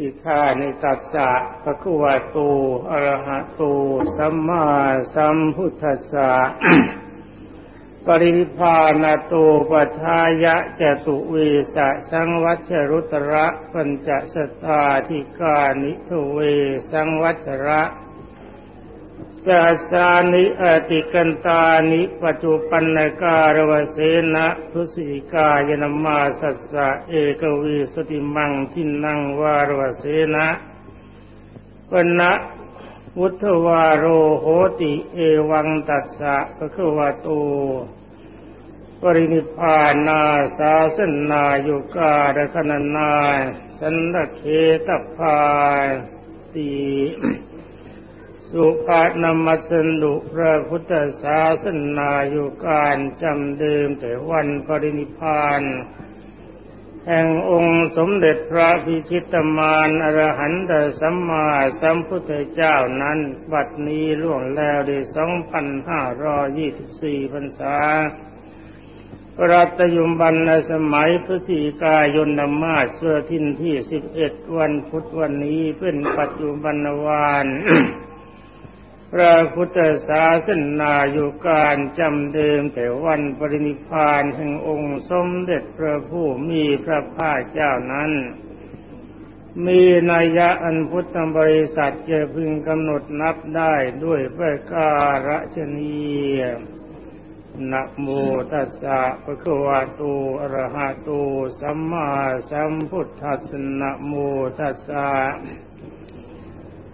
อิทานิตัสสะภะคะวะโตอะระหะโต สัมมาสัมพุทธัสสะ ปริพานาโตปัฏฐายะจตุเวสะสังวัชรุตระปัญจสตาธิกานิทเวสังวัชระ สาสานิอติกันตานิปัจจุปันนการวเสนะทุสิกายนมาสัสสะเอกวีสติมังทินังวารวเสนะปนะวุฒวาโรโหติเอวังตัสสะภะคะวะโตปรินิพานาสาสนายุกาดคณนา สันตเคตพาตี สุภานมัสนุพระพุทธศาสนาอยู่การจำเดิมแต่วันปรินิพานแห่งองค์สมเด็จพระพิชิตมารอรหันตสัมมาสัมพุทธเจ้านั้นบัดนี้ล่วงแล้วได้สองพันห้าร้อยยี่สิบสี่พรรษารัตยุมบันในสมัยพฤศจิกายนนมาเสื้อทินที่สิบเอ็ดวันพุธวันนี้เป็นปัจจุบันวาน พระพุทธศาสนาอยู่การจำเดิมแต่วันปรินิพานแห่งองค์สมเด็จพระผู้มีพระภาคเจ้านั้น มีนัยยะอันพุทธบริษัทจะพึงกำหนดนับได้ด้วยประการชนีนะโมตัสสะภะคะวะโตอะระหะโตสัมมาสัมพุทธัสสะนะโมตัสสะ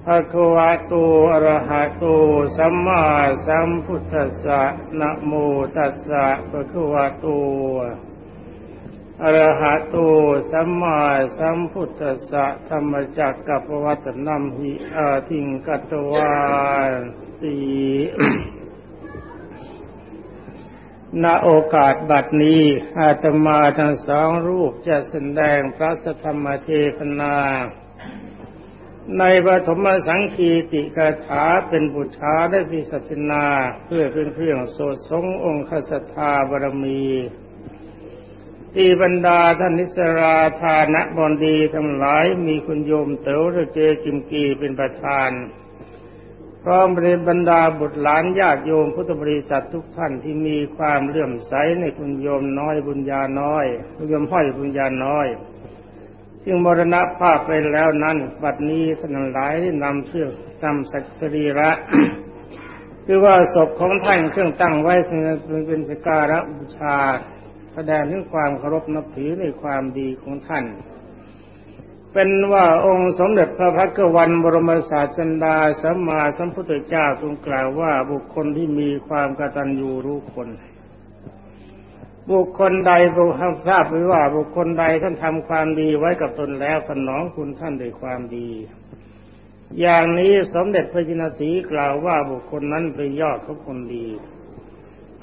ภะคะวะโตอะระหะโต สัมมาสัมพุทธัสสะนะโมตัสสะภะคะวะโตอะระหะโต สัมมาสัมพุทธัสสะธรรมจักกัปวัตนัมหิอาทิงกัตวาสีณโอกาสบัดนี้อาตมาทั้งสองรูปจะแสดงพระสธรรมเทศนา ในปฐมสังคีติกถาเป็นบุชาได้พิสัชนาเพื่อเป็นเครื่องโสดสงองค์สทาบารมีที่บรรดาท่านนิสราธานะบอนดีทั้งหลายมีคุณโยมเต๋อระเจกิมกีเป็นประธานพร้อมบรรดาบุตรหลานญาติโยมพุทธบริษัททุกท่านที่มีความเลื่อมใสในคุณโยมน้อยบุญญาน้อย คุณโยมพ่อยบุญญาน้อย ซึ่งมรณภาพไปแล้วนั้น บัดนี้ท่านหลายได้นำเสื้อนำสักสรีระ คือว่าศพของท่านเครื่องตั้งไว้เป็นสการะบูชา แสดงถึงความเคารพนับถือในความดีของท่าน เป็นว่าองค์สมเด็จพระพักวันบรมศาสดาสัมมาสัมพุทธเจ้าทรงกล่าวว่าบุคคลที่มีความกตัญญูรู้คน บุคคลใดบุคคลทราบไว้ว่า บุคคลใดท่านทำความดีไว้กับตนแล้วสนองคุณท่านด้วยความดี อย่างนี้สมเด็จพระจินสีกล่าวว่าบุคคลนั้นเป็นยอดของคนดี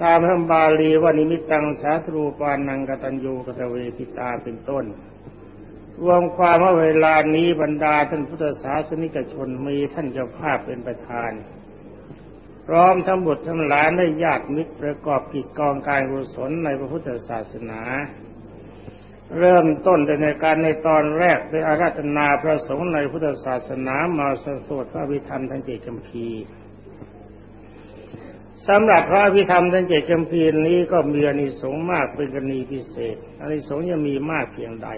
ตามพระบาลีว่านิมิตังสาธรูปานังกตัญญูกตเวทิตาเป็นต้น รวมความว่าเวลานี้บรรดาท่านพุทธศาสนิกชนมีท่านเจ้าภาพเป็นประธาน พร้อมทั้งบุตรทั้งหลานได้ญาติมิตรประกอบกิจกองการกุศลในพระพุทธศาสนา เริ่มต้นในการในตอนแรกได้อาราธนาพระสงฆ์ในพุทธศาสนามาสวดพระวิธรรมทั้งเจ็ดจำพีสำหรับพระวิธรรมทั้งเจ็ดจำพีนี้ก็มีอานิสงส์มากเป็นกรณีพิเศษอานิสงส์ยังมีมากเพียงใด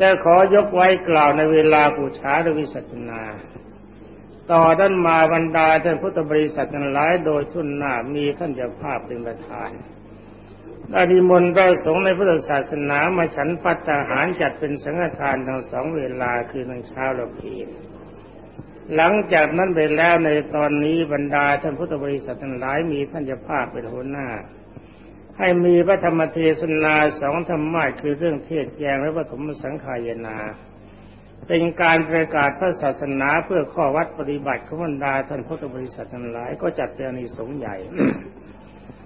จะขอยกไว้กล่าวในเวลาบูชาและวิสัชนา ต่อด้านมาบรรดาท่านพุทธบริษัททั้งหลายโดยทุนหน้ามีท่านเจ้าภาพเป็นประธานได้ดิมนต์พระสงฆ์ในพุทธศาสนามาฉันพัตตาหารจัดเป็นสังฆทานทั้งสองเวลาคือทั้งเช้าและเพลหลังจากนั้นไปแล้วในตอนนี้บรรดาท่านพุทธบริษัททั้งหลายมีท่านเจ้าภาพเป็นหัวหน้า ให้มีพระธรรมเทศนาสองธรรมะคือเรื่องเทศแจงและปฐมสังขายนา เป็นการประกาศพระศาสนาเพื่อข้อวัดปฏิบัติของบรรดาท่านพุทธบริษัททั้งหลายก็จัดเป็นนิสงส์ใหญ่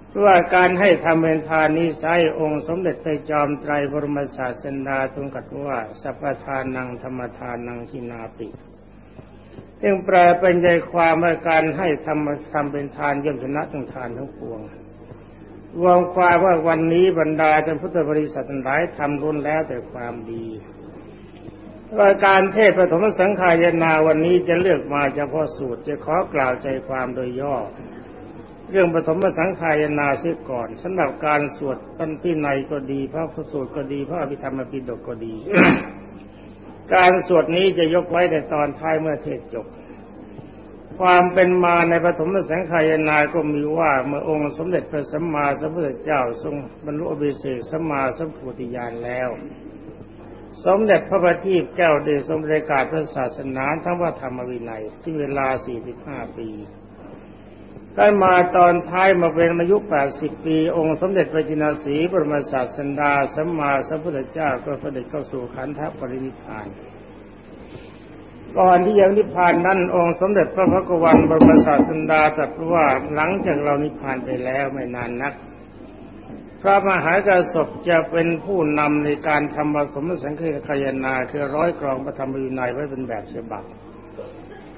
เพราะว่าการให้ทำเป็นทานนี้ใช้องค์สมเด็จพระจอมไตรบรมศาสดาทรงกัดว่าสัพทานังธรรมทานังทินาปิจึงแปลเป็นใจความว่าการให้ทำทำเป็นทานย่อมชนะทั้งทานทั้งปวงรวมความว่าวันนี้บรรดาท่านพุทธบริษัททั้งหลายทำรุนแล้วแต่ความดี ว่าการเทศปฐมสังขายนาวันนี้จะเลือกมาเฉพาะสูตรจะขอกล่าวใจความโดยย่อ เรื่องปฐมสังขายนาเสียก่อนสำหรับการสวดตันพินัยก็ดี พระพุทธสูตรก็ดีพระอภิธรรมปิฎกก็ดี การสวดนี้จะยกไว้ในตอนท้ายเมื่อเทศจบ ความเป็นมาในปฐมสังขายนาก็มีว่าเมื่อองค์สมเด็จพระสัมมาสัมพุทธเจ้าทรงบรรลุอภิเศษสัมมาสัมพุทธิญาณแล้ว สมเด็จพระบัณฑิตเจ้าเดชสมเด็จกาศพระศาสนาทั้งว่าธรรมวินัยที่เวลา 45 ปี ได้มาตอนท้ายมาเป็นอายุ 80 ปี องค์สมเด็จพระจินสีบรมศาสดาสัมมาสัมพุทธเจ้าก็เสด็จเข้าสู่ขันธปรินิพานก่อนที่ยังนิพพานนั้นองค์สมเด็จพระพักวันบรมศาสดาตรัสว่าหลังจากเรานิพพานไปแล้วไม่นานนัก พระมหากษัตริย์จะเป็นผู้นำในการทำผสมสังฆทายนา คือร้อยกรองพระธรรมวินัยไว้เป็นแบบฉบับ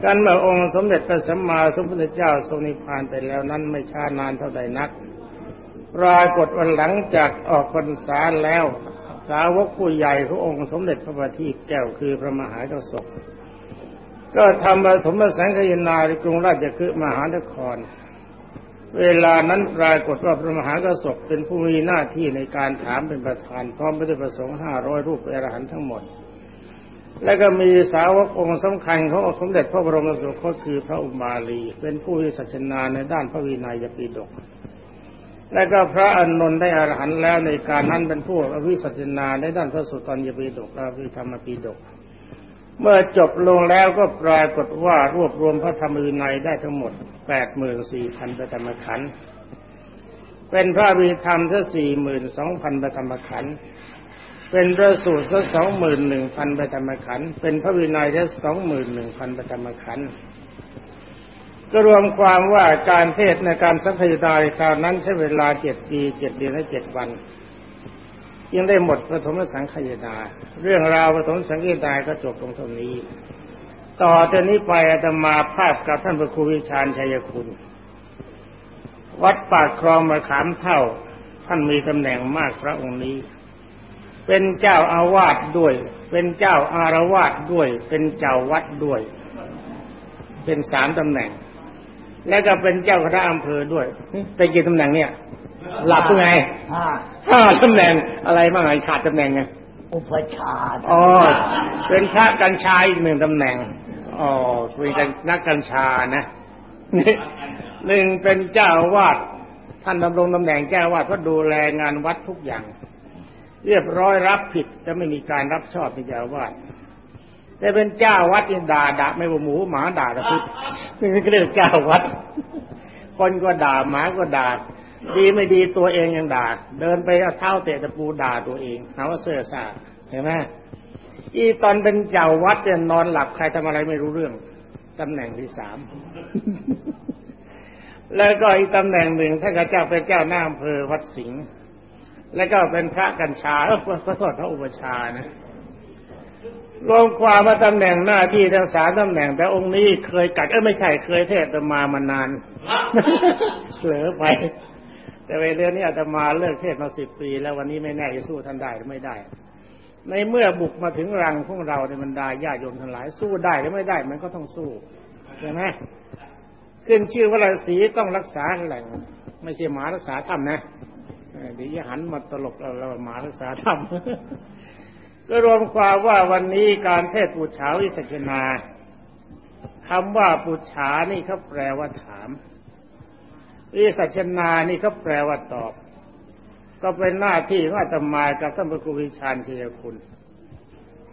การเมื่อองค์สมเด็จพระสัมมาสัมพุทธเจ้าทรงนิพพานไปแล้วนั้นไม่ช้านานเท่าใดนัก ปรากฏวันหลังจากออกพรรษาแล้ว สาวกผู้ใหญ่ขององค์สมเด็จพระบัณฑิตแก้วคือพระมหากษัตริย์ก็ทำผสมสังฆยนาในกรุงราชคฤห์มหานคร เวลานั้นปรากฏว่าพระมหากษัตริย์เป็นผู้มีหน้าที่ในการถามเป็นประธานพร้อมพระประสงค์ห้าร้อยรูปอรหันต์ทั้งหมด และก็มีสาวกองค์สำคัญขององค์สมเด็จพระบรมสุคตคือพระอุมาลี เป็นผู้มีศักนาในด้านพระวินัยปิฎกและก็พระอานนท์ได้อรหันต์แล้วในการนั้นเป็นผู้อวิสัชนาในด้านพระสุตตัญญปิฎกและพระธรรมปิฎก เมื่อจบลงแล้วก็ปรากฏว่ารวบรวมพระธรรมวินัยได้ทั้งหมดแปดหมื่นสี่พันพระธรรมขันธ์เป็นพระวิธรรมทั้งสี่หมื่นสองพันพระธรรมขันธ์เป็นพระสูตรทั้งสองหมื่นหนึ่งพันพระธรรมขันธ์เป็นพระวินัยทั้งสองหมื่นหนึ่งพันพระธรรมขันธ์ก็รวมความว่าการเทศในการสังฆทานคราวนั้นใช้เวลาเจ็ดปีเจ็ดเดือนและเจ็ดวัน ยังได้หมดปฐมสังขยนาเรื่องราวปฐมสังขยนาก็จบลงเท่านี้ ต่อจากนี้ไปอาตมาภาพกับท่านพระครูวิชาญชัยคุณ วัดปากคลองมาขามเท่า ท่านมีตำแหน่งมากพระองค์นี้ เป็นเจ้าอาวาสด้วย เป็นเจ้าอารวาสด้วย เป็นเจ้าวัดด้วย เป็นสามตำแหน่ง แล้วก็เป็นเจ้าคณะอำเภอด้วยเป็นกี่ตำแหน่งเนี่ย หลับยังไง ห้าห้าตำแหน่งอะไรบ้างไงขาดตำแหน่งไงอุปชาอ๋อเป็นพระกัญชาอีกหนึ่งตำแหน่งอ๋อเป็นนักกัญชานะนี่หนึ่งเป็นเจ้าอาวาดท่านดำรงตำแหน่งเจ้าอาวาดก็ดูแลงานวัดทุกอย่าง เรียบร้อยรับผิดจะไม่มีการรับชอบเป็นเจ้าอาวาดแต่เป็นเจ้าวัดนี่ด่าด่าไม่ว่าหมูหมาด่าตะพุดนี่ก็เรียกเจ้าวัด คนก็ด่าหมาก็ด่า ดีไม่ดีตัวเองยังด่า เดินไปเอาเท้าเตะตะปูด่าตัวเองหาว่าเสื้อสาเห็นไหมอีตอนเป็นเจ้าวัดเนี่ยนอนหลับใครทำอะไรไม่รู้เรื่องตำแหน่งที่สามแล้วก็อีกตำแหน่งหนึ่งท่านก็เจ้าเป็นเจ้าหน้าอำเภอวัดสิงห์แล้วก็เป็นพระกัญชาเออขอโทษพระอุปชานะรวมความว่าตำแหน่งหน้าที่ทั้งสามตำแหน่ง แต่องค์นี้เคยกัดเออไม่ใช่เคยเทศมามานานเผลอไป แต่เวลานี้อาตมาเลิกเทศมาสิบปี แล้ววันนี้ไม่แน่จะสู้ท่านได้หรือไม่ได้ ในเมื่อบุกมาถึงรังพวกเราในบรรดาญาโยมทั้งหลาย สู้ได้หรือไม่ได้ มันก็ต้องสู้ใช่ไหมขึ้นชื่อว่าราศีต้องรักษาแหล่งไม่ใช่หมารักษาถ้ำนะเดี๋ยวหันมาตลกเราเราหมารักษาถ้ำก็รวมความว่าวันนี้การเทศปุจฉาวิสัชนาคำว่าปุจฉานี่เขาแปลว่าถาม วิสัชนานี่เขาแปลว่าตอบ ก็เป็นหน้าที่ของอาตมากับท่านพระครูวิชาญเชียคุณ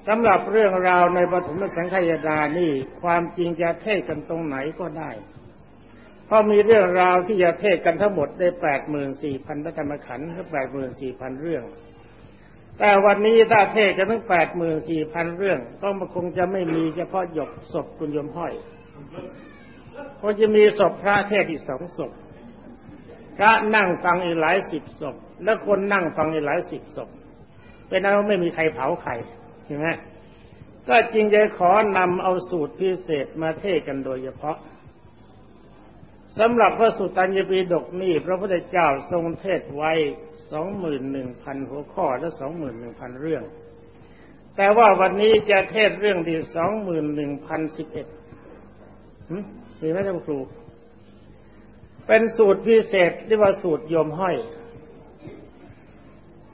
สำหรับเรื่องราวในปฐมสังขยานี่ความจริงจะเทศกันตรงไหนก็ได้ เพราะมีเรื่องราวที่จะเทศกันทั้งหมดได้แปดหมื่นสี่พันพระธรรมขันธ์ก็แปดหมื่นสี่พันเรื่อง แต่วันนี้ถ้าเทศกันทั้งแปดหมื่นสี่พันเรื่อง ก็มันคงจะไม่มีเฉพาะหยกศพคุณยมห้อยคงจะมีศพพระเทศอีกสองศพ พระนั่งฟังอีกหลายสิบศพแล้วคนนั่งฟังอีกหลายสิบศพเป็นนั้นไม่มีใครเผาใครใช่ไหมก็จริงจะขอนำเอาสูตรพิเศษมาเทศกันโดยเฉพาะสำหรับพระสุตตัญญปีดกนี่พระพุทธเจ้าทรงเทศไว้สองหมื่นหนึ่งพันหัวข้อและสองหมื่นหนึ่งพันเรื่อง แต่ว่าวันนี้จะเทศเรื่องที่สองหมื่นหนึ่งพันสิบเอ็ดมีไหมท่านครู เป็นสูตรพิเศษเรียกว่าสูตรโยมห้อย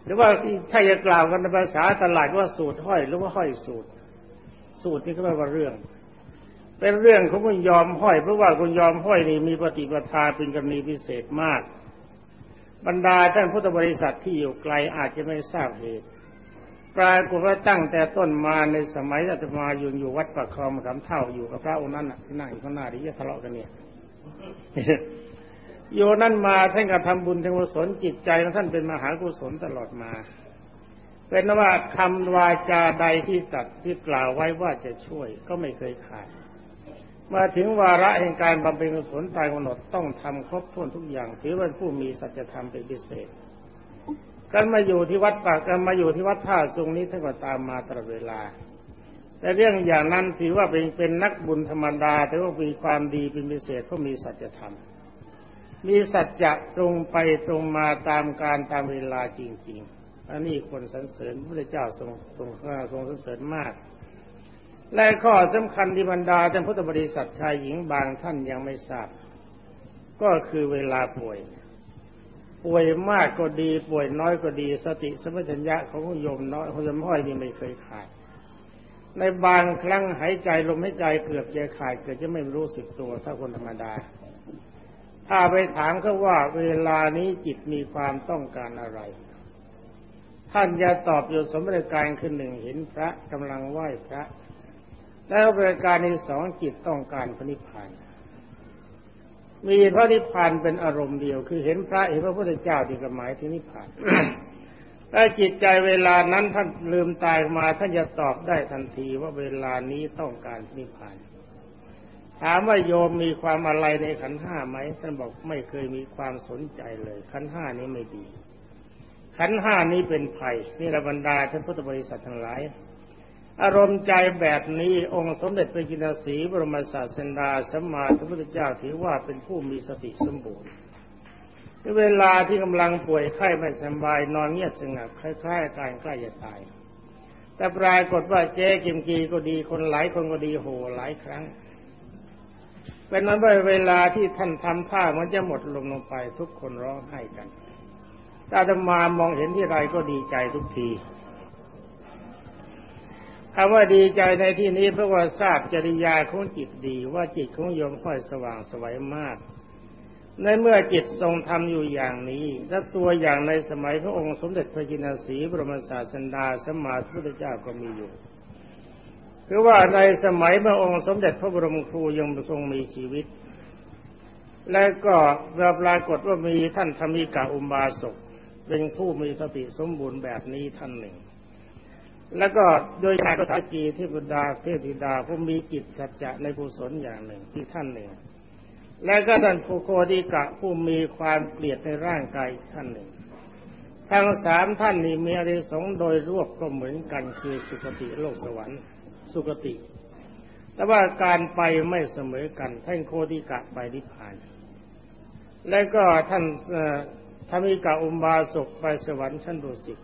หรือว่าถ้าจะกล่าวกันในภาษาตลาดว่าสูตรห้อย หรือว่าห้อยสูตร สูตรนี่ก็แปลว่าเรื่อง เป็นเรื่องของคุณยอมห้อย เพราะว่าคุณยอมห้อยนี่มีปฏิปทาเป็นกรณีพิเศษมาก บรรดาท่านพุทธบริษัทที่อยู่ไกลอาจจะไม่ทราบเหตุปรากฏว่าตั้งแต่ต้นมาในสมัยอาตมาอยู่อยู่วัดประคองคำเท่าอยู่กับพระองค์นั้นที่นั่งอยู่ข้างหน้าที่จะทะเลาะกันเนี่ย โยนั้นมาท่านก็ทำบุญทำกุศลจิตใจของท่านเป็นมหากุศลตลอดมา เป็นว่าคำวาจาใดที่ตัดที่กล่าวไว้ว่าจะช่วยก็ไม่เคยขาดมาถึงวาระแห่งการบำเพ็ญกุศลตายกำหนดต้องทำครบถ้วนทุกอย่าง ถือว่าผู้มีสัจธรรมเป็นพิเศษกันมาอยู่ที่วัดปากกันมาอยู่ที่วัดท่าทรงนี้ท่านก็ตามมาตลอดเวลา แต่เรื่องอย่างนั้นถือว่าเป็นเป็นนักบุญธรรมดาแต่ว่ามีความดีเป็นพิเศษเพราะมีสัจธรรม มีสัจจะตรงไปตรงมาตามการตามเวลาจริง ๆ อันนี้คนสรรเสริญพระเจ้าทรงทรงทรงสรรเสริญมาก และข้อสำคัญที่บรรดาท่านพุทธบริษัทชายหญิงบางท่านยังไม่ทราบ ก็คือเวลาป่วย ป่วยมากก็ดี ป่วยน้อยก็ดี สติสมัชัญญะของโยมน้อยโยมห้อยนี่ไม่เคยขาด ในบางครั้งหายใจลมหายใจเกือบจะขาดเกือบจะไม่รู้สึกตัวถ้าคนธรรมดา ถ้าไปถามเขาว่าเวลานี้จิตมีความต้องการอะไร ท่านจะตอบอยู่สมริการคือหนึ่งเห็นพระกำลังไหว้พระ แล้วบริการที่สองจิตต้องการพระนิพพานมีพระนิพพานเป็นอารมณ์เดียว คือเห็นพระเห็นพระพุทธเจ้าที่กหมายถึงนิพพานถ้าจิตใจเวลานั้นท่านลืมตายมาท่านจะตอบได้ทันทีว่าเวลานี้ต้องการนิพพาน ถามว่าโยมมีความอะไรในขันห้าไหมท่านบอกไม่เคยมีความสนใจเลย ขันห้านี้ไม่ดี ขันห้านี้เป็นภัยนี่ระบรรดาท่านพุทธบริษัททั้งหลาย อารมณ์ใจแบบนี้องค์สมเด็จพระจินสีบรมศาสดาสัมมาสัมพุทธเจ้าถือว่าเป็นผู้มีสติสมบูรณ์เวลาที่กำลังป่วยไข้ไม่สบาย นอนเงียบสงบคล้ายๆการใกล้จะตาย แต่ปรากฏว่าเจ๊กิมกีก็ดีคนหลายคนก็ดีโหหลายครั้ง เป็นนั้นว่าเวลาที่ท่านทำท่ามันจะหมดลมลงไปทุกคนร้องไห้กันตาธรรมามองเห็นที่ไรก็ดีใจทุกทีคำว่าดีใจในที่นี้เพราะว่าทราบจริยาของจิตดี ว่าจิตของโยมค่อยสว่างสวัยมาก ในเมื่อจิตทรงทำอยู่อย่างนี้และตัวอย่างในสมัยพระองค์สมเด็จพระจินสีบรมศาสดาสมมาพุทธเจ้าก็มีอยู่ คือว่าในสมัยพระองค์สมเด็จพระบรมครูยังทรงมีชีวิต และก็ปรากฏว่ามีท่านธรรมิกาอุบาสกเป็นผู้มีสติสมบูรณ์แบบนี้ท่านหนึ่ง แล้วก็โดยการภาษาจีเทพดาเทพธิดาผู้มีจิตสัจจะในกุศลอย่างหนึ่งที่ท่านหนึ่ง และก็ท่านโคโคดีกะผู้มีความเกลียดในร่างกายท่านหนึ่งทั้งสามท่านนี้มีอริสงโดยรวบก็เหมือนกันคือสุคติโลกสวรรค์ สุคติ แต่ว่าการไปไม่เสมอกัน ท่านโคดีกะไปนิพพาน และก็ท่านธรรมิกาอุมบาสกไปสวรรค์ชั้นดุสิต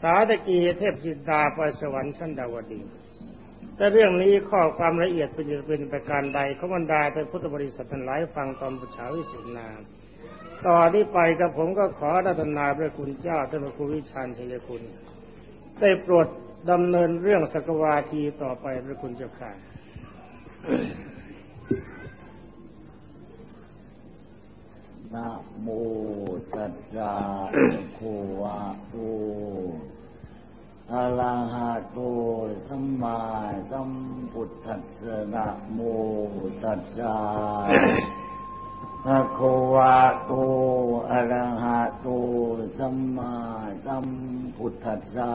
สาตกีเทพจิตาไปสวรรค์ชั้นดาวดีแต่เรื่องนี้ข้อความละเอียดเป็นเป็นประการใดขบันดาแต่พุทธบริษัททั้งหลายฟังตอนประชาวิสุนาต่อที่ไปกับผมก็ขอรัตนาพระคุณเจ้าท่านพระครูวิชานชัยคุณ ได้โปรด ดำเนินเรื่องสกวาทีต่อไปพระคุณเจ้าค่ะนะโมตัสสะโควะโตอะระหะโตสัมมาสัมพุทธัสสะนะโมตัสสะภะคะวะโตอะระหะโตสัมมาสัมพุทธัสสะ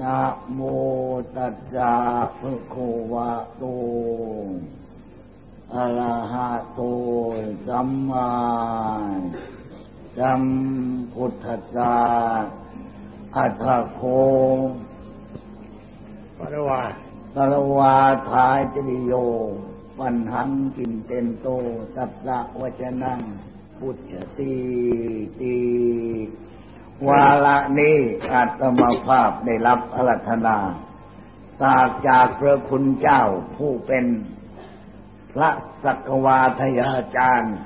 นะโมตัสสะภะคะวะโต อะระหะโตสัมมาสัมพุทธัสสะอัตโคปรวาปรวาทายจริโย ปัญหังกินเตนโต ตัสสะวจนัง พุทธตีตี วาระนี้อาตมาภาพได้รับอารัธนาตากจากพระคุณเจ้าผู้เป็นพระสักวาทยาจารย์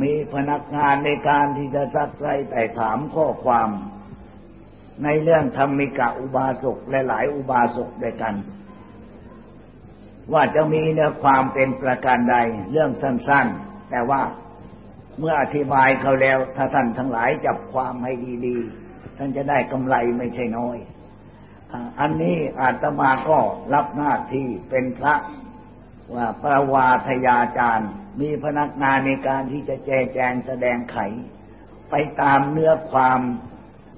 มีพนักงานในการที่จะซักไซ้แต่ถามข้อความ ในเรื่องธรรมิกะอุบาสกและหลายอุบาสกด้วยกัน ว่าจะมีเนื้อความเป็นประการใดเรื่องสั้นๆ แต่ว่า เมื่ออธิบายเขาแล้ว ถ้าท่านทั้งหลายจับความให้ดีๆ ท่านจะได้กำไรไม่ใช่น้อย อันนี้อาตมาก็รับหน้าที่เป็นพระว่าประวาทยาจารย์ มีพนักงานในการที่จะแจแจงแสดงไข ไปตามเนื้อความ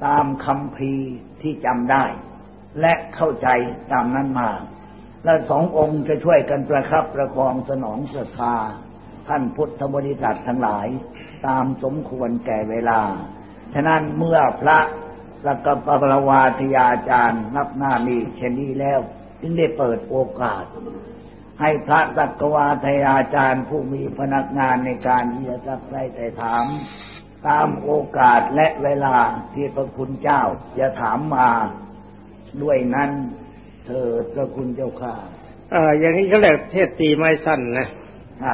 ตามคำพีที่จำได้ และเข้าใจตามนั้นมา และสององค์จะช่วยกันประครับประคองสนองศรัทธา ท่านพุทธบริษัททั้งหลายตามสมควรแก่เวลา ฉะนั้นเมื่อพระสักปรวาทยาจารย์นับหน้ามีเช่นนี้แล้ว จึงได้เปิดโอกาส ให้พระสักวาทยาจารย์ผู้มีพนักงานในการที่จะซักไซ้แต่ถาม ตามโอกาสและเวลาที่พระคุณเจ้าจะถามมาด้วยนั้น เธอพระคุณเจ้าข้าเอออย่างนี้เขาเรียกเทศตีไม้สั้นนะ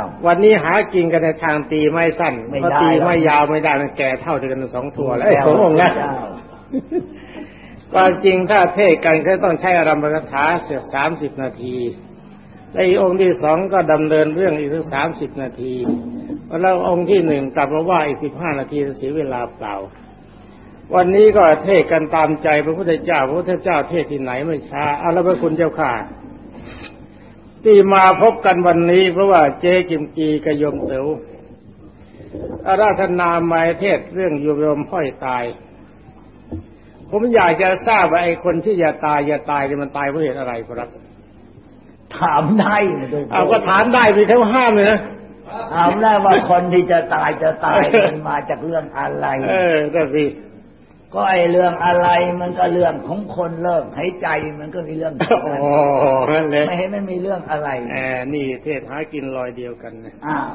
ววันนี้หากินกันในทางตีไม้สั้นไม่เพราะได้ตีหรอกไม้ยาวไม่ได้มันแก่เท่ากันสองตัวแล้วไอ้สององค์นะเจ้าความจริงถ้าเทศกันก็ต้องใช้อารมณ์คาถาเสียสามสิบนาทีแล้วอีกองค์ที่สองก็ดำเนินเรื่องอีกถึงสามสิบนาทีแล้วองค์ที่หนึ่งกลับมาว่าอีกสิบห้านาทีจะเสียเวลาเปล่า วันนี้ก็เทศกันตามใจพระพุทธเจ้าพระพุทธเจ้าเทศที่ไหนไม่ช้าเอาละพระคุณเจ้าค่ะ ที่มาพบกันวันนี้ เพราะว่าเจ๊กิมกีกระยมเต๋วอาราธนาหมายเทศเรื่องโยมโยมห้อยตาย ผมอยากจะทราบว่าไอ้คนที่อย่าตายอย่าตายเนี่ยมันตายเพราะเหตุอะไรครับถามได้เลยเอาก็ถามได้มีเขาห้ามเลยนะถามได้ว่าคนที่จะตายจะตายมันมาจากเรื่องอะไร เออก็สิ ก็ไอเรื่องอะไรมันก็เรื่องของคนเลิกหายใจมันก็มีเรื่องของโอ้มันนั่นเลยไม่เห็นมันมีเรื่องอะไรแหมนี่เทศหากินลอยเดียวกันนะอ้าว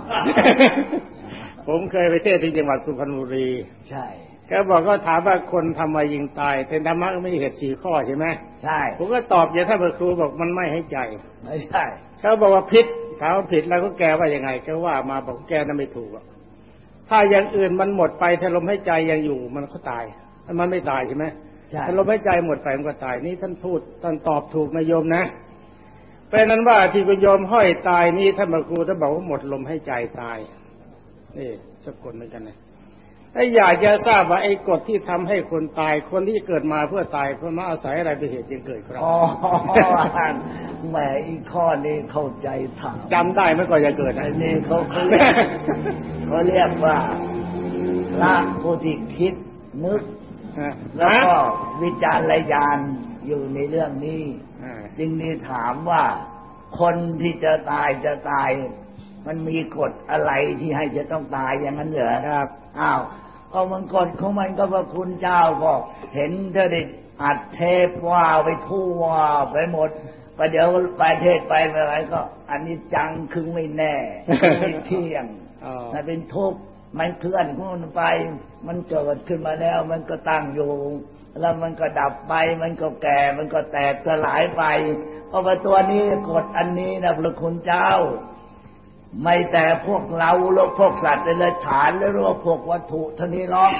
ผมเคยไปเทศที่จังหวัดสุพรรณบุรีใช่แกบอกก็ถามว่าคนทำไมยิงตายแต่ธรรมะก็ไม่มีเหตุสี่ข้อใช่ไหมใช่ผมก็ตอบอย่างท่านพระครูบอกมันไม่ให้ใจ ไม่ใช่เขาบอกว่าผิดถามว่าผิดแล้วก็แกว่ายังไงแกว่ามาบอกแกนั้นไม่ถูกอะถ้าอย่างอื่นมันหมดไปถ้าลมหายใจยังอยู่มันก็ตาย มันไม่ตายใช่ไหมใช่ถ้าลมหายใจหมดไปมันก็ตายนี่ท่านพูดท่านตอบถูกนะโยมนะเป็นนั้นว่าที่คุณโยมห้อยตายนี่ท่านพระครูท่านบอกว่าหมดลมหายใจตายนี่สะกดเหมือนกันนะถ้าอยากจะทราบว่าไอ้กฎที่ทำให้คนตาย คนที่เกิดมาเพื่อตายเพราะมาอาศัยอะไรเป็นเหตุจึงเกิดครับอ๋อแหมอีกข้อนี้เข้าใจถามจำได้ไหมก่อนจะเกิดอันะนนี้เขาเขาเรียกเขาเรียกว่าพระผู้ที่คิดนึก แล้วก็วิจารณญาณอยู่ในเรื่องนี้อ่าจึงมีถามว่าคนที่จะตายจะตาย มันมีกฎอะไรที่ให้จะต้องตายอย่างนั้นเหรอครับอ้าวก็มันกฎของมันก็ว่าคุณเจ้าบอก เห็นเธอได้อัดเทปว่าไปทั่วไปหมดประเดี๋ยวไปเทศไปอะไรก็ อันนี้จังคือไม่แน่ไม่เที่ยงอ๋อมันเป็นทุกข์ มันเคลื่อนของมันไป มันเกิดขึ้นมาแล้ว มันก็ตั้งอยู่ แล้วมันก็ดับไป มันก็แก่ มันก็แตกสลายไปเพราะว่าตัวนี้กฎอันนี้นะพระคุณเจ้า ไม่แต่พวกเราหรอกพวกสัตว์เดรัจฉานแล้วว่าพวกวัตถุท่านี้หรอก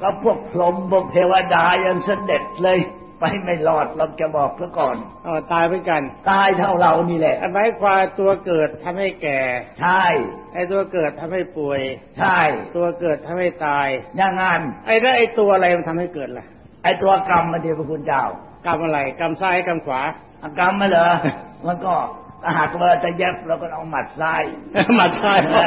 ก็พวกพรหมพวกเทวดายังเสด็จเลย ไปไม่รอดเราจะบอกซะก่อนอ๋อตายเหมือนกัน ตายเท่าเรานี่แหละอันหมายความตัวเกิดทำให้แก่ ใช่ ไอ้ตัวเกิดทำให้ป่วย ใช่ ตัวเกิดทำให้ตายอย่างงั้นไอ้แล้วไอ้ตัวอะไรมันทำให้เกิดล่ะ ไอ้ตัวกรรมมันเดียวพระคุณเจ้า กรรมอะไร กรรมซ้ายกรรมขวาอากรรมมาเหรอมันก็ถ้า หากว่าจะเย็บเราก็เอาหมัดซ้ายหมัดซ้ายอ๋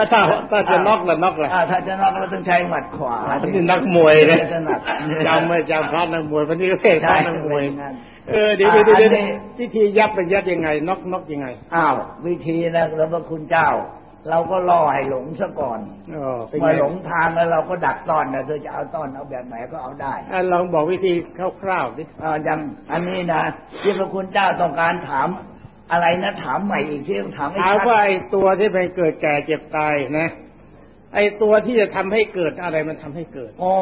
อถ้าถ้าจะน็อกละน็อกละาถ้าจะน็อกเราต้องใช้หมัดขวาอันนี้นักมวยนะถนัดจำไม่จำพระนักมวยวันนี้ก็เทศพใช่ระนักมวยเป็นงั้นเออเดี๋ยวเดี๋ยวเดี๋ยวอันนี้วิธียับเป็นยับยังไงน็อกน็อกยังไงอ้าววิธีนะแล้วพระคุณเจ้า เราก็ล่อให้หลงซะก่อนอ๋อเป็นเมื่ไงอหลงทางแล้วเราก็ดักต้อนนะเธอจะเอาต้อนเอาแบบไหนก็เอาได้อะลองบอกวิธีคร่าวๆดิอ่าอย่างอันนี้นะที่พระคุณเจ้าต้องการถาม อะไรนะถามใหม่อีกที่ถามให้ถามชัดว่าไอ้ตัวที่ไปเกิดแก่เจ็บตายนะไอตัวที่จะทำให้เกิดอะไรมันทำให้เกิดโอ้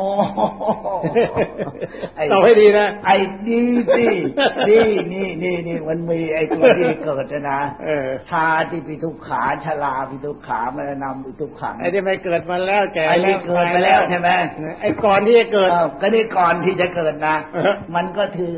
ตอบให้ดีนะ ไอ้ดีสิดีนี่นี่นี่มันมีไอ้ตัวที่เกิดนะนะเออชาที่ปิทุกขาชลาปิทุกขามันนำปิทุกขังไอ้ที่ไม่เกิดมาแล้วแก่ไอ้ที่แล้วเกิดไปแล้วใช่ไหมไอ้ก่อนที่จะเกิดเออก็นี่ก่อนที่จะเกิดนะเออมันก็คือ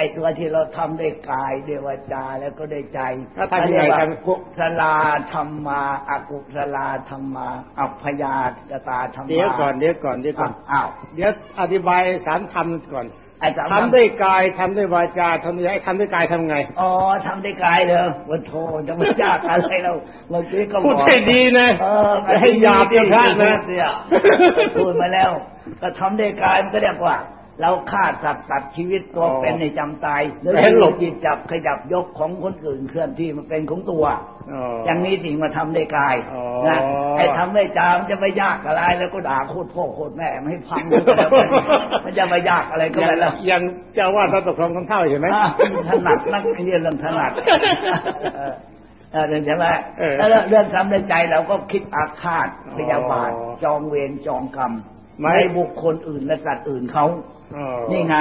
ไอ้ตัวที่เราทำด้วยกายด้วยวาจาแล้วก็ด้วยใจแล้วทำยังไงเรีกว่าครับกุศลาธรรมาอกุศลาธรรมาอัพยากตาธรรมาเดี๋ยวก่อนเดี๋ยวก่อนเดี๋ยวก่อนอ้าวเดี๋ยวอธิบายสารธรรมก่อนไอ้สามทำด้วยกายทำด้วยวาจาทำด้วยไอ้ทำด้วยกายทำไงอ๋อทำด้วยกายเลยวันโทจะไม่ยากอะไรเราเมื่อกี้ก็บอกพูดให้ดีนะเอออย่าให้หยาบอย่างนั้นนะพูดเยพูดมาแล้ว ก็ทำด้วยกายมันก็เรียกว่า เราฆ่าสัตว์ตัดชีวิตตัวอ๋อเป็นในจำตายหรือไม่หลบจิตจับขยับยกของคนอื่นเคลื่อนที่มันเป็นของตัวอ๋ออย่างนี้สิ่งมาทำด้วยกายอ๋อนะไอ้ทำด้วยจามนจะไม่ยากอะไร แล้วก็ด่าโคตรพ่อโคตรแม่ไม่ให้พังมันก็แล้วกันมันจะไม่ยากอะไรก็ไม่แล้วยังเจ้าว่าพระตกลงกันเท่าเห็นไหมอะถนัดนักเรียนเรื่องถนัดเออเออเรื่องใช่ไหมเออแล้วเรื่องทำในใจเราก็คิดอาฆาตพยาบาทอ๋อจองเวรจองกรรมไม่ ในบุคคลอื่นและสัตว์อื่นเขาอ๋อนี่ไง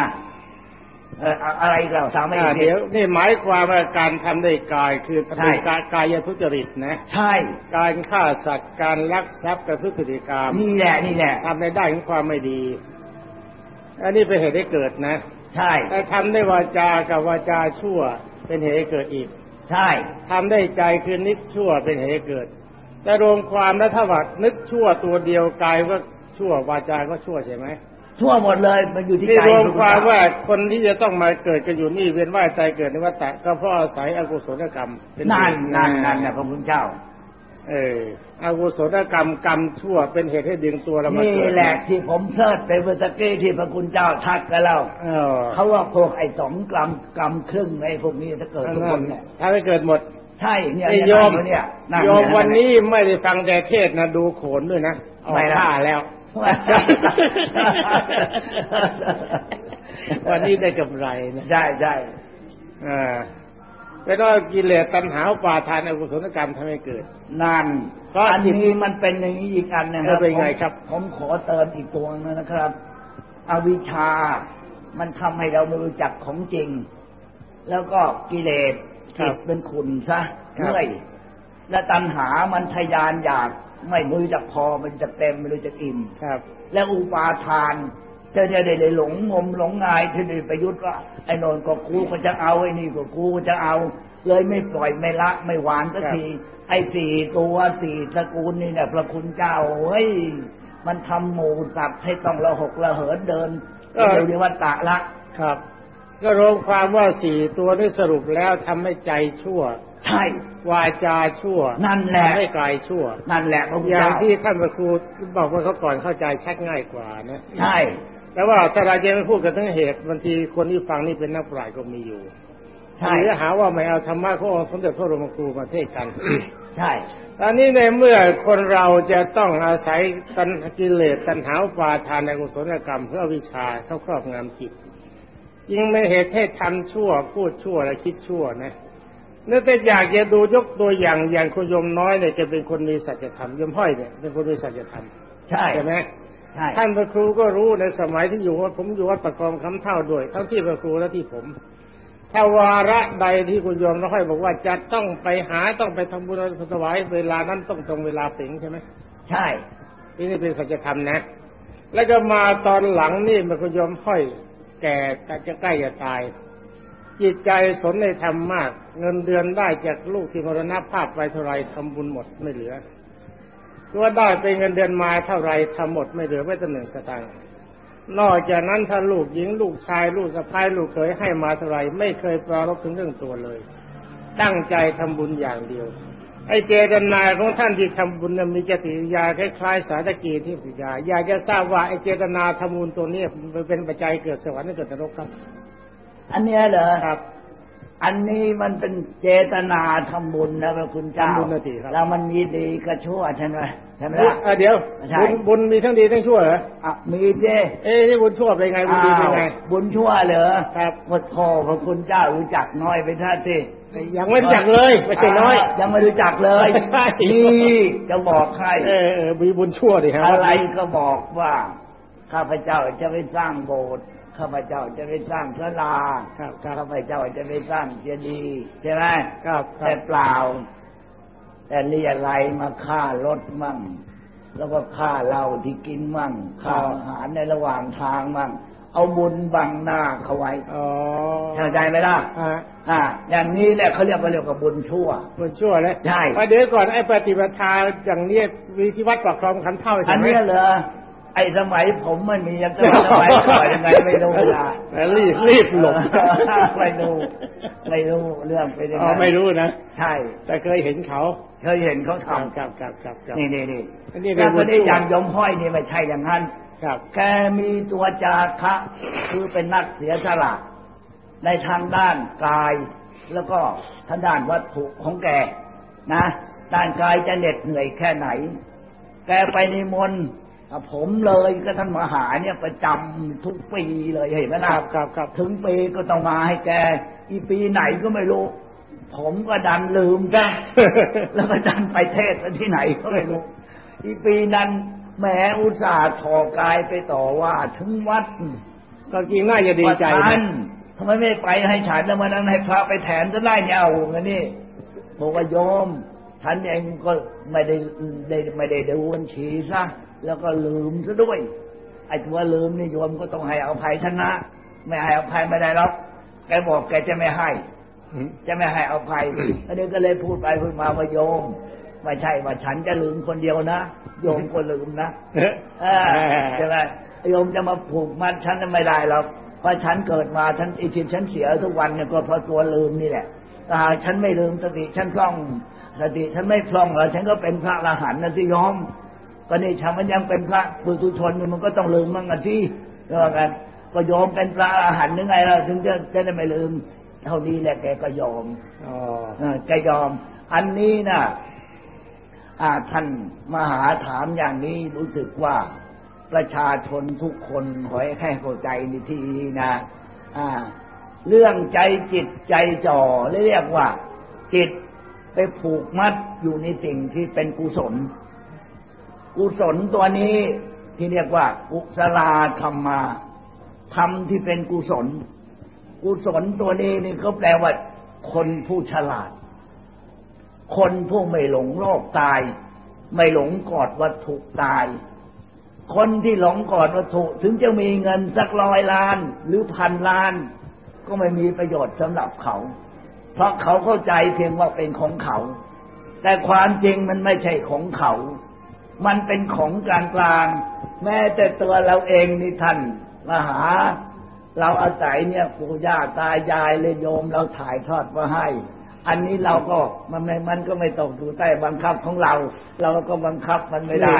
เอออะอะไรเราทำไม่อ่าผิเดี๋ดยวนี่หมายความว่าการทำด้วยกายคือทำด้วยใช่กายกายทุจริตนะ ใช่ การฆ่าสัตว์การลักทรัพย์การพฤติกรรมนี่แหละนี่แหละทำในด้านของความไม่ดี อันนี้เป็นเหตุให้เกิดนะ ใช่แต่ทำได้วาจากับวาจาชั่ว เป็นเหตุให้เกิดอีก ใช่ทำได้ใจคือนึกชั่วเป็นเหตุให้เกิด แต่รวมความแล้วถ้าว่านึกชั่วตัวเดียวกายก็ ชั่ววาจาก็ชั่วใช่ไหมทั่วหมดเลยมันอยู่ที่นี่ใจรวมทุกความอย่งว่าคนที่จะต้องมาเกิดกันอยู่นี่เวียนว่ายใจเกิดในวัฏฏะก็เพราะอาศัยอกุศลกรรมเป็นเหนั่นตุนั่นนั่นนะพระพุทธเจ้า เอออกุศลกรรมกรรมชั่วเป็นเหตุให้ดึงตัวเรามานี่เกิดแหละที่ผมเทิดไปเมื่อตะกี้ที่พระคุณเจ้าทักกันแล้วเออเขาว่าพวกไอ้สองกรัมกรัมครึ่งไอ้พวกนี้ถ้าเกิดทุกคนเนี่ยถ้าไม่เกิดหมดใช่เนี่ยไอ้เนี่ยโยมเนี่ยนั่งโยมเยวันนี้ไม่ได้ฟังแต่เทศน์นะดูโขนด้วยนะออกไม่ละท่าแล้ว วันนี้ได้กำไรนะใช่ใช่อ่าเป็นว่ากิเลสตัณหาอุปาทานอกุศลกรรมทำให้เกิดนั่นเพราะอันนี้มันเป็นอย่างนี้อีกอันหนึงเออเป็นไงครับผมผมขอเติมอีกตัวนึงนะครับ อวิชชามันทำให้เราไม่รู้จักของจริง แล้วก็กิเลสครับจิตเป็นขุนซะครับเมื่อย และตัณหามันทะยานอยากไม่รู้จักพอมันจะเต็มไม่รู้จักอิ่มครับ และอุปาทานจะจะได้เลยหลงงมหลงงายที่ได้ประยุทธ์ว่าไอ้โนนก็กูก็จะเอาไอ้นี่ก็กูก็จะเอา เลยไม่ปล่อยไม่ละไม่วานสักทีไอ้สี่ตัวสี่ตระกูลนี่เนี่ยพระคุณเจ้าเฮ้ยมันทำหมูสับให้ต้องระหกระเหินเดินก็เดี๋ยวนี้ว่าตะละครับ ก็รวมความว่าสี่ตัวนี้สรุปแล้วทำให้ใจชั่ว ใช่วาจาชั่ว นั่นแหละทำให้กายชั่ว นั่นแหละพระคุณอย่างเจ้าที่ท่านพระครูบอกว่าเขาก่อนเข้าใจชักง่ายกว่านะใช่แต่ว่าถ้าเราจะไม่พูดกันทั้งเหตุบางทีคนที่ฟังนี่เป็นนักปราชญ์ก็มีอยู่ใช่หรือหาว่าไม่เอาธรรมะขององค์สมเด็จพระบรมครูมาเทศกันใช่ตอนนี้ในเมื่อคนเราจะต้องอาศัยตัณกิเลสตัณหาอุปาทานในกุศลกรรมเพื่อวิชาเข้าครอบงำจิตยิ่งไม่เหตุให้ทำชั่วพูดชั่วและคิดชั่วนะ นึกแต่อยากจะดูยกตัวอย่างอย่างคุณโยมน้อยเนี่ยจะเป็นคนมีสัจธรรมโยมห้อยเนี่ยเป็นคนมีสัจธรรมใช่ใช่ไหมใช่ท่านพระครูก็รู้ในสมัยที่อยู่ว่าผมอยู่วัดประกองคำเท่าด้วยทั้งที่พระครูและที่ผมถ้าวาระใดที่คุณโยมน้อยบอกว่าจะต้องไปหาต้องไปทำบุญถวายเวลานั้นต้องตรงเวลาเป่งใช่ไหมใช่นี่นี่เป็นสัจธรรมนะ แล้วก็มาตอนหลังนี่มันคุณโยมห้อย แก่แต่จะใกล้จะตาย จิตใจสนในธรรมมาก เงินเดือนได้จากลูกที่มรณภาพไปเท่าไรทำบุญหมดไม่เหลือตัวได้เป็นเงินเดือนมาเท่าไรทำหมดไม่เหลือไม่แต่หนึ่งสตางค์นอกจากนั้นถ้าลูกหญิงลูกชายลูกสะพ้ายลูกเคยให้มาเท่าไรไม่เคยปรารบถึงเรื่องตัวเลย ตั้งใจทำบุญอย่างเดียว ไอ้เจตนาของท่านที่ทำบุญมีจติยาคล้ายๆสาตะกีที่ปิยาอยากจะทราบว่าไอ้เจตนาทำบุญตัวนี้มันเป็นปัจจัยเกิดสวรรค์หรือเกิดนรกครับ อันเนี้ยเหรอครับ อันนี้มันเป็นเจตนาทำบุญนะพระคุณเจ้าทำบุญนะสิครับ แล้วมันมีดีกับชั่วใช่ไหมใช่ไหมบุญล่ะเอ่อเดี๋ยวไม่ใช่ บุญบุญมีทั้งดีทั้งชั่วเหรออะมีเจ้เอ๊ะนี่บุญชั่วเป็นไงบุญดีเป็นไงอ้าวบุญชั่วเหรอครับวัดคอพระคุณเจ้ารู้จักน้อยไปท่าสิยังไม่รู้จักเลยไม่ใช่น้อยายังไม่รู้จักเลยใช่ นี่จะบอกใครเออเออมีบุญชั่วดิครับอะไรก็บอกว่าข้าพเจ้าจะไปสร้างโบสถ์ ข้าพเจ้าจะไปสร้างศาลาครับครับข้าพเจ้าจะไปสร้างเจดีย์ใช่ไหมครับครัแต่บเปล่า แต่เรียอะไรยมาฆ่ารถมั่ง แล้วก็ฆ่าเราที่กินมั่งฆ่าอาหารในระหว่างทางมั่ง เอาบุญบังหน้าเขาไว้อ๋อเข้าใจไหมล่ะอ่าอ่า อย่างนี้แหละเขาเรียกว่าเรียกว่าบุญชั่ว บุญชั่วเลยใช่อะเดี๋ยวก่อนไอ้ปฏิปทาอย่างเนี้ยมีที่วัดปากคลองขันเท่าอัใช่นไหมเนี้ยเหรอไอ้สมัยผมมันมียังสมัยก่อนยังไงไม่รู้ละแหมรีบรีบหลบไม่รู้ไม่รู้เรื่องเป็นยังอ๋ไงอไม่รู้นะใช่ แต่เคยเห็นเขาเคยเห็นเขาครับทำครับครับครับครับนี่นี่นี่อันนี้เป็แล้นวบุก็ญได้ชั่วอย่างยมห้อยนี่ไม่ใช่อย่างนั้นครับแกมีตัวจาคะ คือเป็นนักเสียสละในทางด้านกาย แล้วก็ทางด้านวัตถุของแกนะด้านกายจะเหน็ดเหนื่อยแค่ไหน แกไปนิมนต์อะ ผมเลยก็ท่านมหาเนี่ยประจำทุกปีเลยเห็นไหมคนะรับครับครับถึงปีก็ต้องมาให้แก อีปีไหนก็ไม่รู้ ผมก็ดันลืมแกแล้วก็ดันไปเทศน์ที่ไหนก็ไม่รู้ อีปีนั้นแหมอุตส่าห์ถอกายไปต่อว่าถึงวัดก็จริงน่าจะดีใจว่าท่านะนทำไมไม่ไปให้ฉันแล้ววันนั้นให้พระไปแถมจะได้เนี่ยเอาเงี้ยนี่บอกว่าโยม ท่านเองก็ไม่ได้ได้ไม่ได้ดูบัญชีซะแล้วก็ลืมซะด้วยไอ้ตัวลืมนี่โยมก็ต้องให้อภัยท่านนะไม่ให้อภัยไม่ได้หรอกแกบอกแกจะไม่ให้จะไม่ให้อภัยอันนี้ก็เลยพูดไปพูดมาว่าโยมไม่ใช่ว่าฉันจะลืมคนเดียวนะโยมก็ลืมนะเออใช่ไหมโยมจะมาผูกมัดฉันไม่ได้หรอกเพราะฉันเกิดมาฉันอิจิตฉันเสียทุกวันเนี่ยก็เพราะตัวลืมนี่แหละถ้าหากฉันไม่ลืมสติฉันคล่อง สติฉันไม่คล่องแล้วฉันก็เป็นพระอรหันต์นะที่ยอมก็นี่ฉันมันยังเป็นพระปุถุชนนี่มันก็ต้องลืมมั่งอะที่ก็ว่ากันก็ยอมเป็นพระอรหันต์ยังไงเราถึงจะจะได้ไม่ลืม เท่านี้แหละแกก็ยอมอ๋อเออแกยอม อันนี้นะอ่าท่านมหาถามอย่างนี้รู้สึกว่าประชาชนทุกคนขอให้แค่เข้าใจในที่นี้นะอ่า เรื่องใจจิตใจจ่อเรียกว่า จิต ไปผูกมัดอยู่ในสิ่งที่เป็นกุศล กุศลตัวนี้ที่เรียกว่า กุศลาธรรมาธรรมที่เป็นกุศล กุศลตัวนี้นี่ก็แปลว่า คนผู้ฉลาด คนผู้ไม่หลงโลกตาย ไม่หลงกอดวัตถุตาย คนที่หลงกอดวัตถุถึงจะมีเงินสักร้อยล้านหรือพันล้าน ก็ไม่มีประโยชน์สำหรับเขา เพราะเขาเข้าใจเพียงว่าเป็นของเขา แต่ความจริงมันไม่ใช่ของเขา มันเป็นของกลางกลาง แม้แต่ตัวเราเองนี่ท่านมหา เราอาศัยเนี่ยปู่ย่าตายายเลยโยมเราถ่ายทอดมาให้ อันนี้เราก็มันไม่มันก็ไม่ตกอยู่ใต้บังคับของเรา เราก็บังคับมันไม่ได้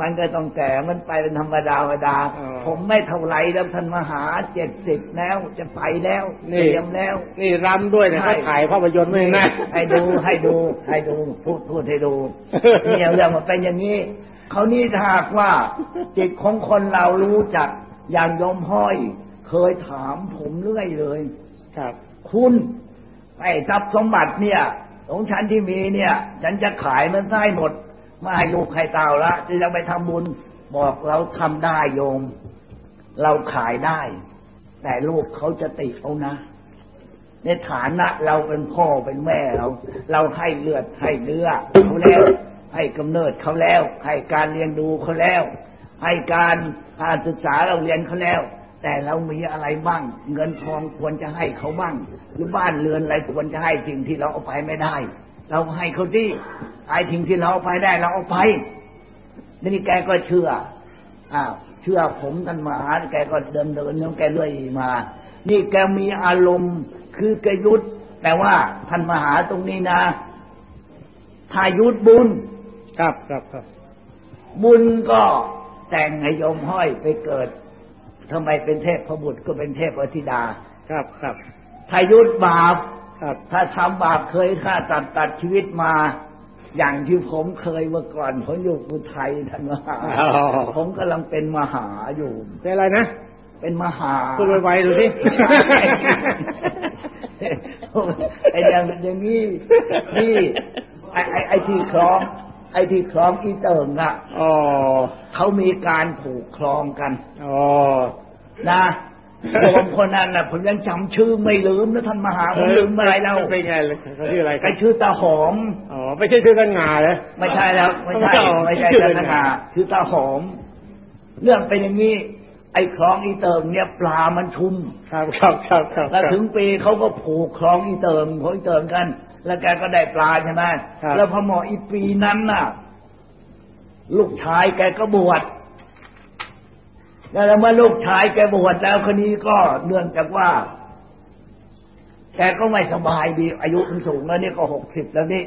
มันก็ต้องแก่มันไปเป็นธรรมดาธรรมดาอ๋อผมไม่เท่าไรแล้วท่านมหาเจ็ดสิบแล้วจะไปแล้วนี่เตรียมแล้ว นี่รำด้วยนะใช่เขาถ่ายภาพยนตร์ไว้นะให้ดูให้ดูให้ดูพูดพูดให้ดูนี่เรื่องมันเป็นอย่างนี้เขานี่ถ้าหากว่าจิตของคนเรารู้จักอย่างยมห้อย เคยถามผมเรื่อยเลย ครับ คุณ ไอ้ทรัพย์สมบัติเนี่ย ของฉันที่มีเนี่ย ฉันจะขายมันได้หมดไม่ให้ลูกให้เต่าละจะไปทำบุญบอกเราทำได้โยม เราขายได้ แต่ลูกเขาจะติเอานะ ในฐานะเราเป็นพ่อเป็นแม่เรา เราให้เลือดให้เนื้อเขาแล้ว ให้กำเนิดเขาแล้ว ให้การเลี้ยงดูเขาแล้ว ให้การการศึกษาเราเรียนเขาแล้ว แต่เรามีอะไรบ้าง เงินทองควรจะให้เขาบ้าง หรือบ้านเรือนอะไรควรจะให้สิ่งที่เราเอาไปไม่ได้ เราให้เขาที่ไอ้สิ่งที่เราเอาไปได้เราเอาไปนี่แกก็เชื่ออ้าวเชื่อผมกันมาแกก็เดินเดินของแกเรื่อยมา นี่แกมีอารมณ์คือแกยุดแต่ว่าท่านมหาตรงนี้นะถ้ายุดบุญครับครับครับบุญก็แต่งให้โยมห้อยไปเกิด ทำไมเป็นเทพพบุตรก็เป็นเทพอธิดา ครับครับถ้ายุดบาปครับถ้าทำบาปเคยฆ่าตัดตัดชีวิตมา อย่างที่ผมเคยเมื่อก่อนผมอยู่กุไทยท่านมหาอ๋อผมกำลังเป็นมหาอยู่ เป็นอะไรนะ เป็นมหาพูดไวๆดูสิไอ้อย่างอย่างนี้นี่ไอ้ไอ้ไอ้ที่คล้อง ไอ้ที่คล้องอีเติงอะอ๋อเขามีการผูกคลองกันอ๋อนะโยมคนนั้นน่ะ ผมยังจำชื่อไม่ลืมนะท่านมหาผมลืมอะไรแล้วเป็นไงเลยเขาชื่ออะไรคไอ้รับชื่อตาหอมอ๋อไม่ใช่ชื่อกันงาเลยไม่ใช่แล้ว ไม่ใช่อ๋อไม่ใช่ชื่อจักันนงานาชื่อตาหอม เรื่องเป็นอย่างนี้ไอ้คลองอีเติมเนี่ยปลามันชุมครับครับครับครับแล้วถึงปีเขาก็ผูกคลองอีเติมของอีเติมกัน แล้วแกก็ได้ปลาใช่ไหมครับแล้วพอหมออีปีนั้นน่ะ ลูกชายแกก็บวชแล้วเมื่อลูกชายแกบวชแล้วคนนี้ก็เนื่องจากว่าแกก็ไม่สบายดี อายุมันสูงแล้วนี่ก็หกสิบแล้วนี่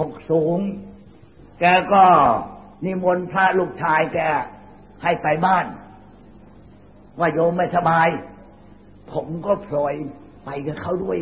หกสูง แกก็นิมนต์พระลูกชายแกให้ไปบ้าน ว่าโยมไม่สบาย ผมก็พลอยไปกับเขาด้วย